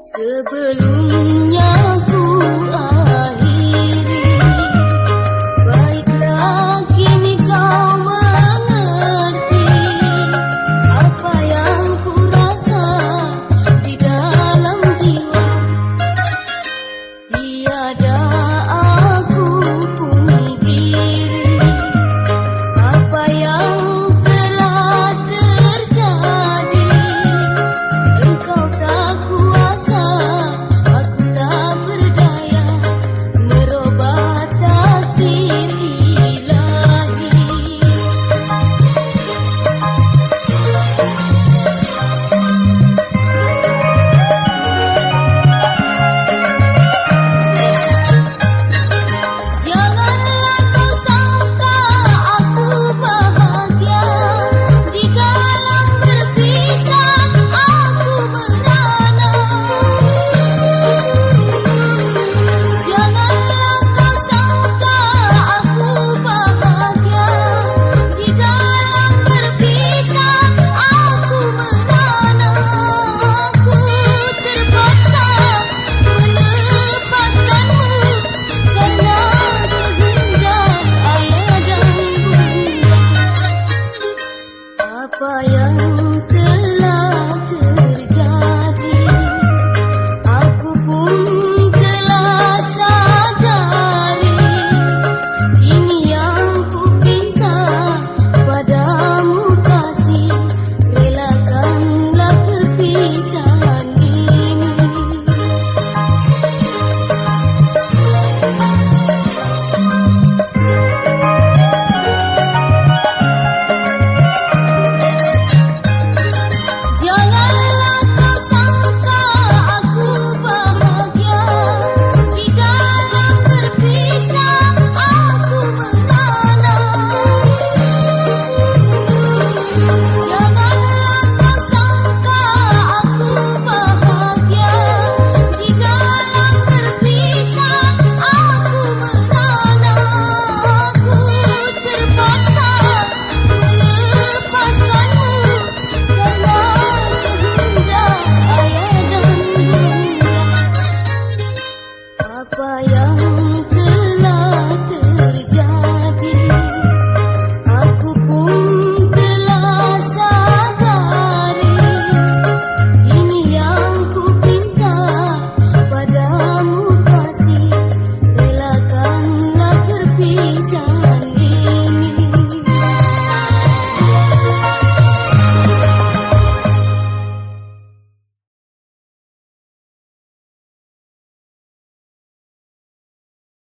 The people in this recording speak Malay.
Sebelumnya ku bayan